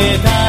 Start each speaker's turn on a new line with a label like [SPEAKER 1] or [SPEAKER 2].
[SPEAKER 1] me da